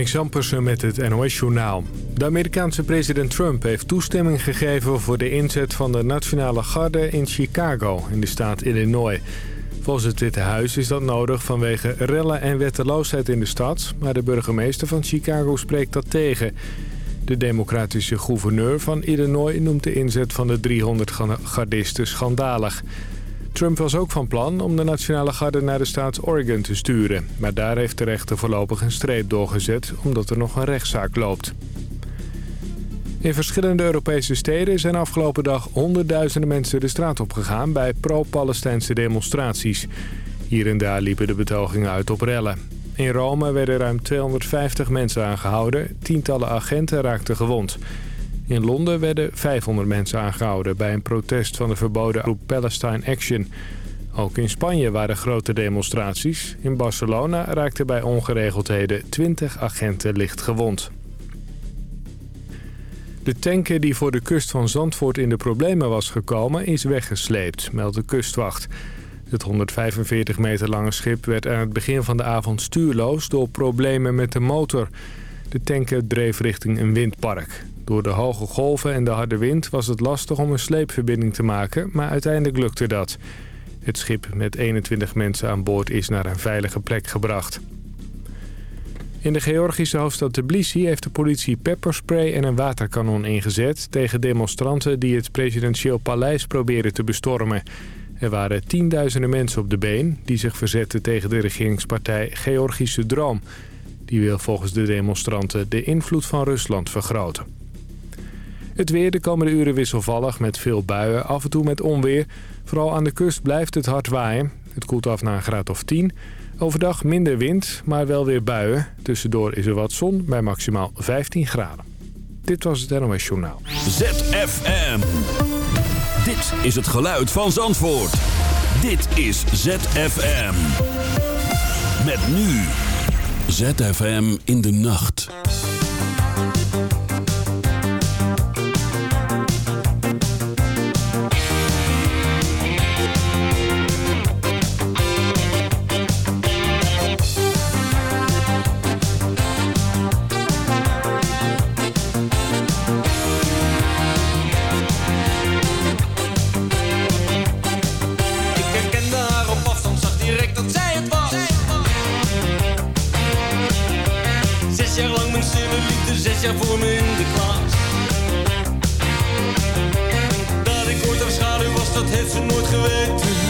Marnix Zampersen met het NOS-journaal. De Amerikaanse president Trump heeft toestemming gegeven... voor de inzet van de Nationale Garde in Chicago, in de staat Illinois. Volgens het Witte Huis is dat nodig vanwege rellen en wetteloosheid in de stad... maar de burgemeester van Chicago spreekt dat tegen. De democratische gouverneur van Illinois noemt de inzet van de 300 gardisten schandalig... Trump was ook van plan om de Nationale Garde naar de staat Oregon te sturen. Maar daar heeft de rechter voorlopig een streep doorgezet omdat er nog een rechtszaak loopt. In verschillende Europese steden zijn afgelopen dag honderdduizenden mensen de straat opgegaan bij pro-Palestijnse demonstraties. Hier en daar liepen de betogingen uit op rellen. In Rome werden ruim 250 mensen aangehouden, tientallen agenten raakten gewond. In Londen werden 500 mensen aangehouden bij een protest van de verboden groep Palestine Action. Ook in Spanje waren grote demonstraties. In Barcelona raakten bij ongeregeldheden 20 agenten licht gewond. De tanker die voor de kust van Zandvoort in de problemen was gekomen is weggesleept, meldt de kustwacht. Het 145 meter lange schip werd aan het begin van de avond stuurloos door problemen met de motor. De tanker dreef richting een windpark. Door de hoge golven en de harde wind was het lastig om een sleepverbinding te maken, maar uiteindelijk lukte dat. Het schip met 21 mensen aan boord is naar een veilige plek gebracht. In de Georgische hoofdstad Tbilisi heeft de politie pepperspray en een waterkanon ingezet... tegen demonstranten die het presidentieel paleis proberen te bestormen. Er waren tienduizenden mensen op de been die zich verzetten tegen de regeringspartij Georgische Droom. Die wil volgens de demonstranten de invloed van Rusland vergroten. Het weer de komende uren wisselvallig met veel buien, af en toe met onweer. Vooral aan de kust blijft het hard waaien. Het koelt af naar een graad of 10. Overdag minder wind, maar wel weer buien. Tussendoor is er wat zon bij maximaal 15 graden. Dit was het NOS Journaal. ZFM. Dit is het geluid van Zandvoort. Dit is ZFM. Met nu. ZFM in de nacht. zit voor me in de klas. Dat ik ooit een schaduw was, dat heeft ze nooit geweten.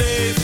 leeft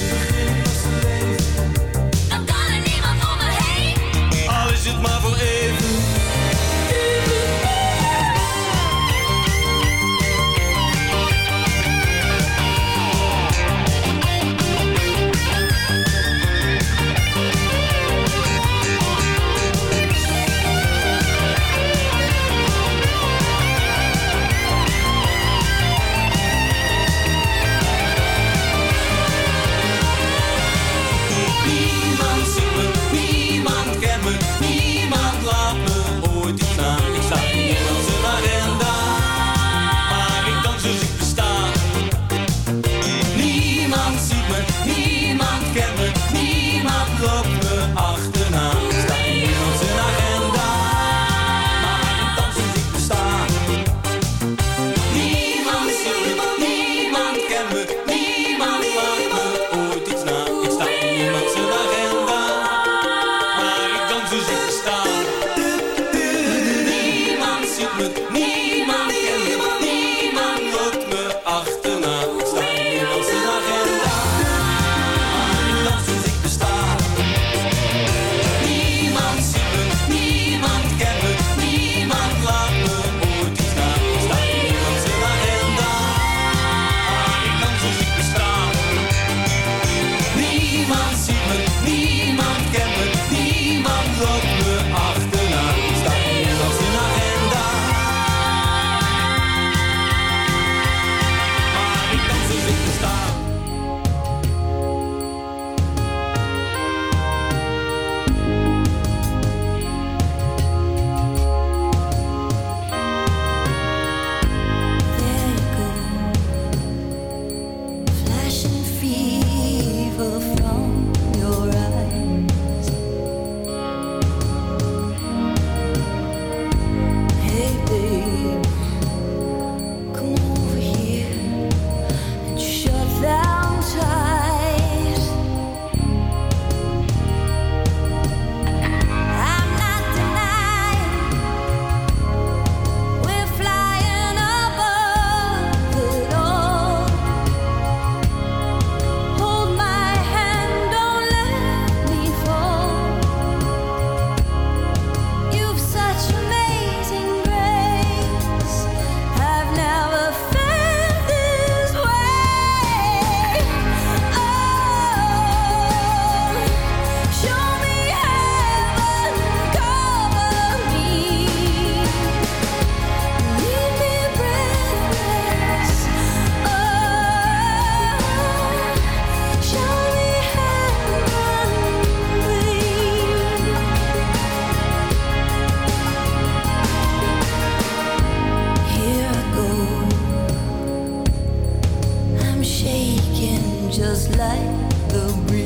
shaking just like the breeze.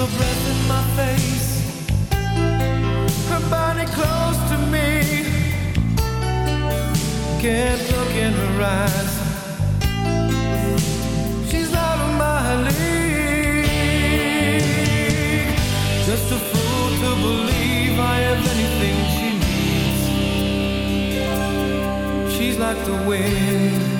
the breath in my face, her body close to me. Can't look in her eyes. She's of my league. Just a fool to believe I have anything she needs. She's like the wind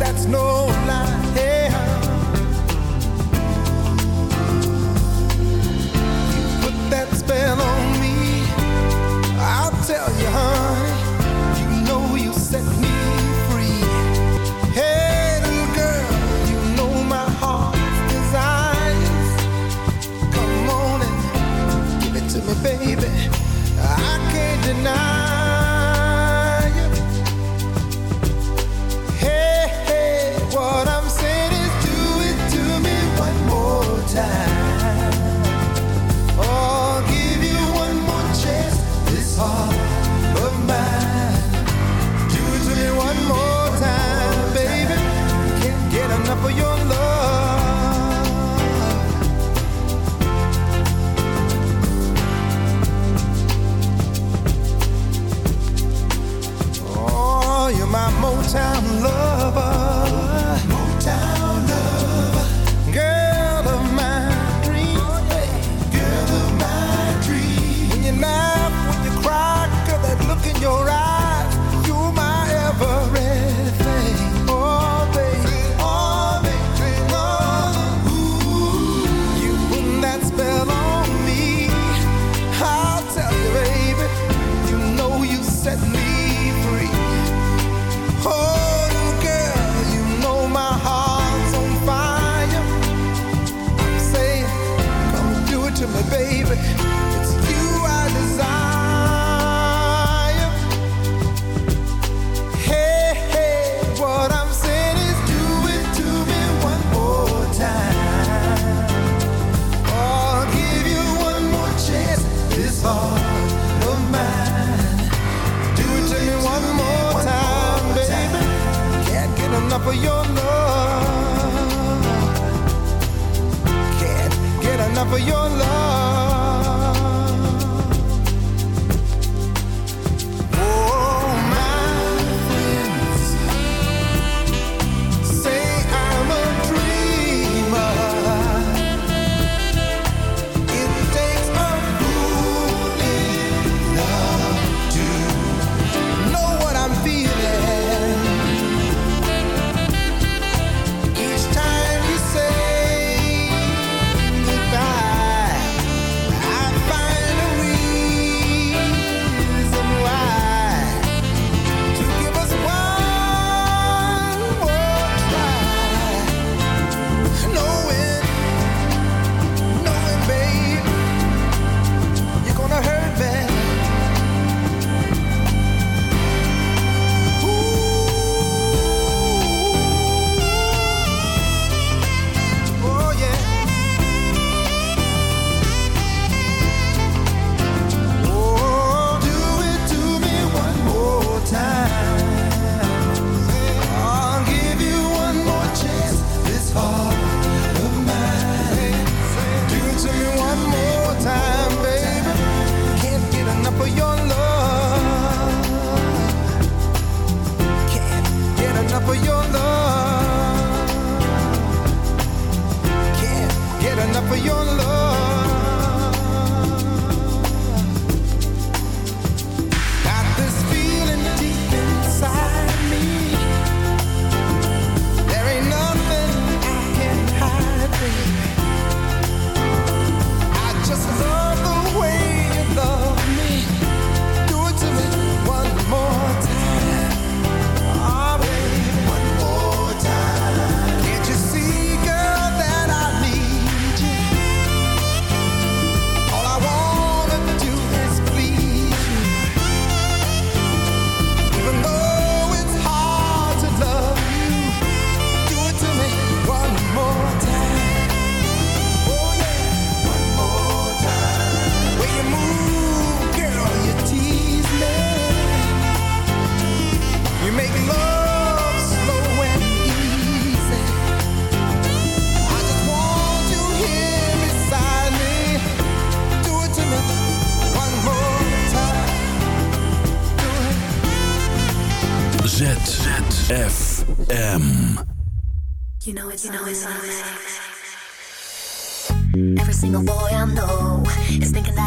that's no lie. Yeah. You put that spell on me, I'll tell you, huh? lover. for your love.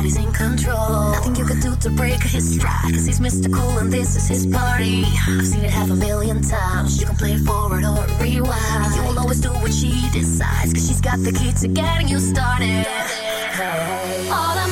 body's in control. Nothing you can do to break his stride. Cause he's mystical and this is his party. I've seen it half a million times. You can play forward or rewind. You will always do what she decides. Cause she's got the key to getting you started. All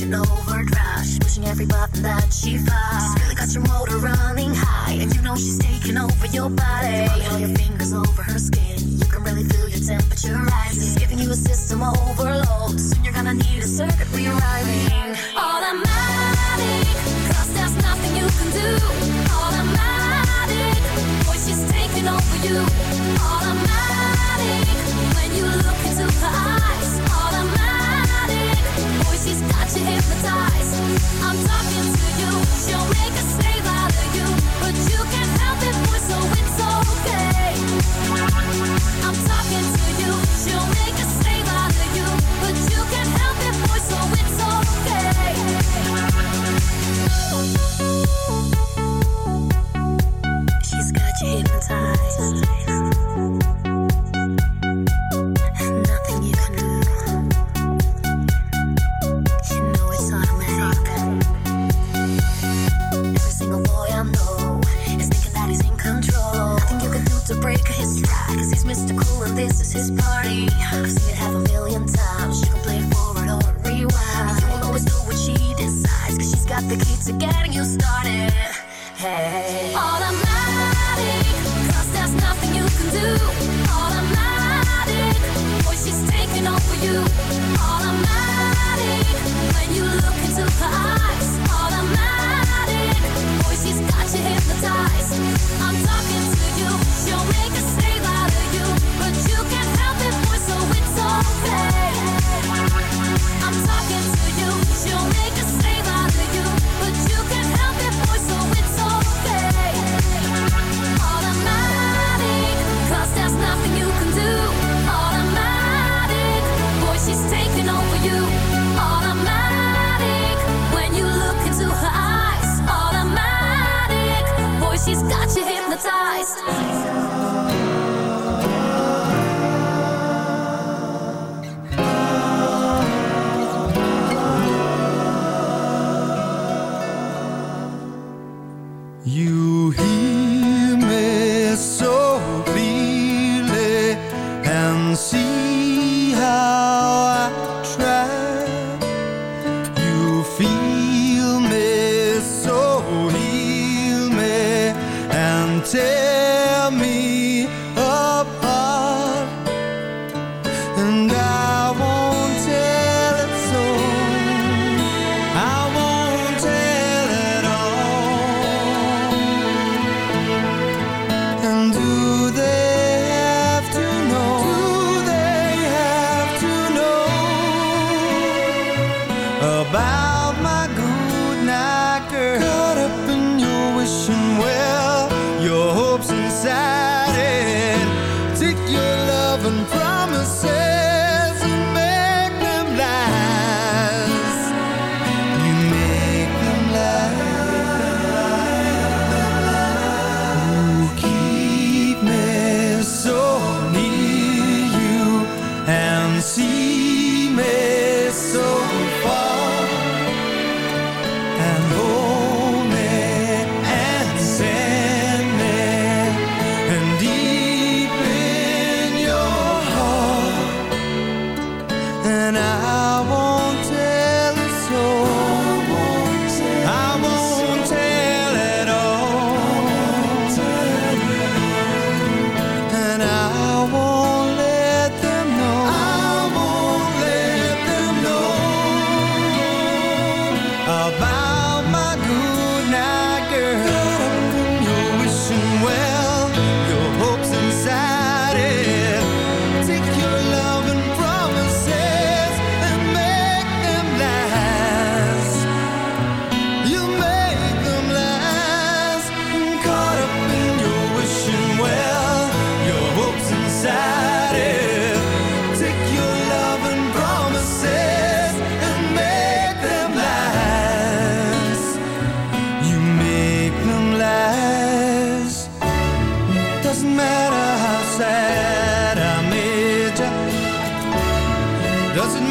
you overdrive. pushing every button that she finds. Really got your motor running high, and you know she's taking over your body.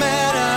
Better.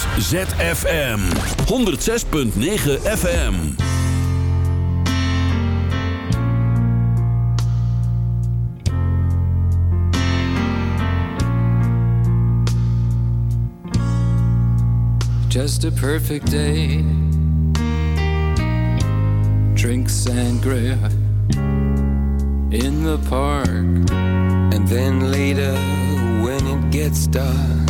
Is ZFM 106.9 FM. Just a perfect day. Drink sangria in the park. And then later, when it gets dark,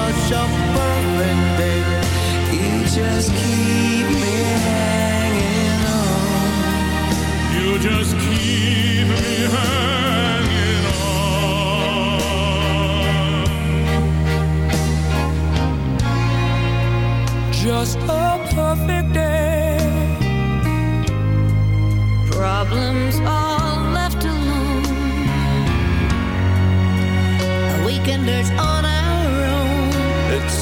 Such a perfect day. You just keep me hanging on. You just keep me hanging on. Just a perfect day. Problems all left alone. A weekenders on our own. It's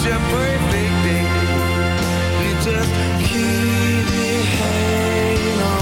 Such a perfect day. You just keep me hanging on.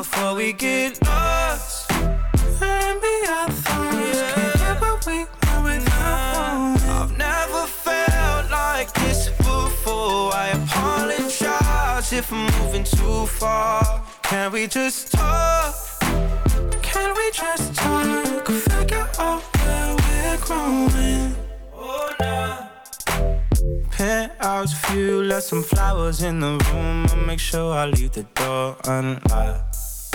before we get lost. Maybe our thoughts can't get what we want without knowing. I've never felt like this before. I apologize if I'm moving too far. Can we just talk? Can we just talk? Figure out where we're growing. Oh, nah. Penthouse view, left some flowers in the room. I'll make sure I leave the door unlocked.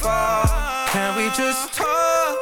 far. Can we just talk?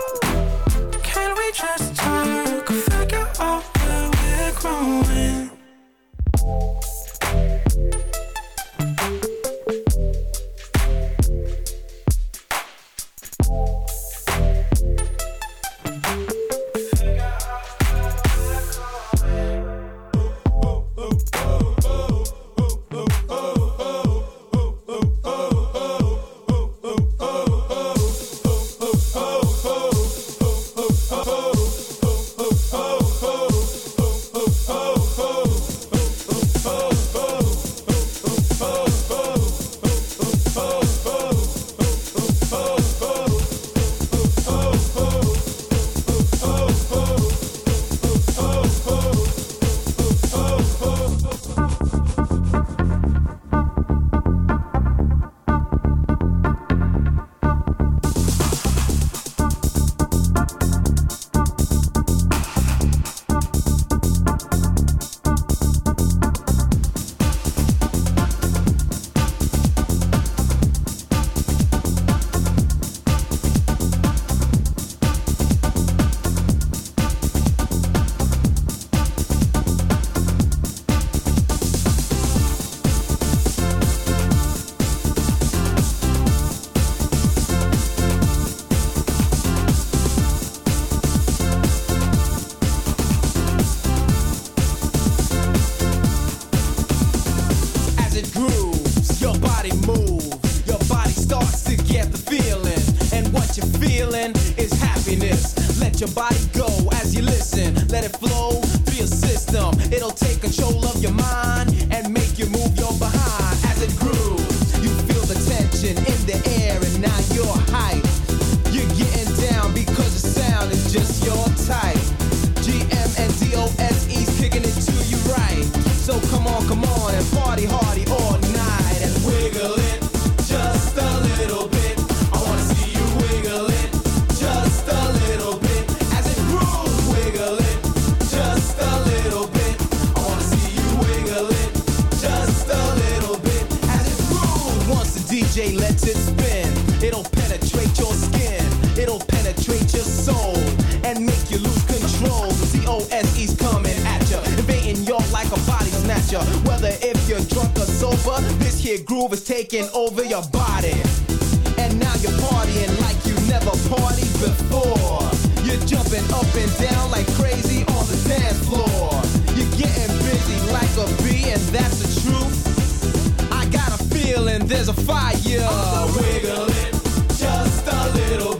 up and down like crazy on the dance floor. You're getting busy like a bee, and that's the truth. I got a feeling there's a fire. I'm so wiggling just a little bit.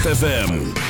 ZFM.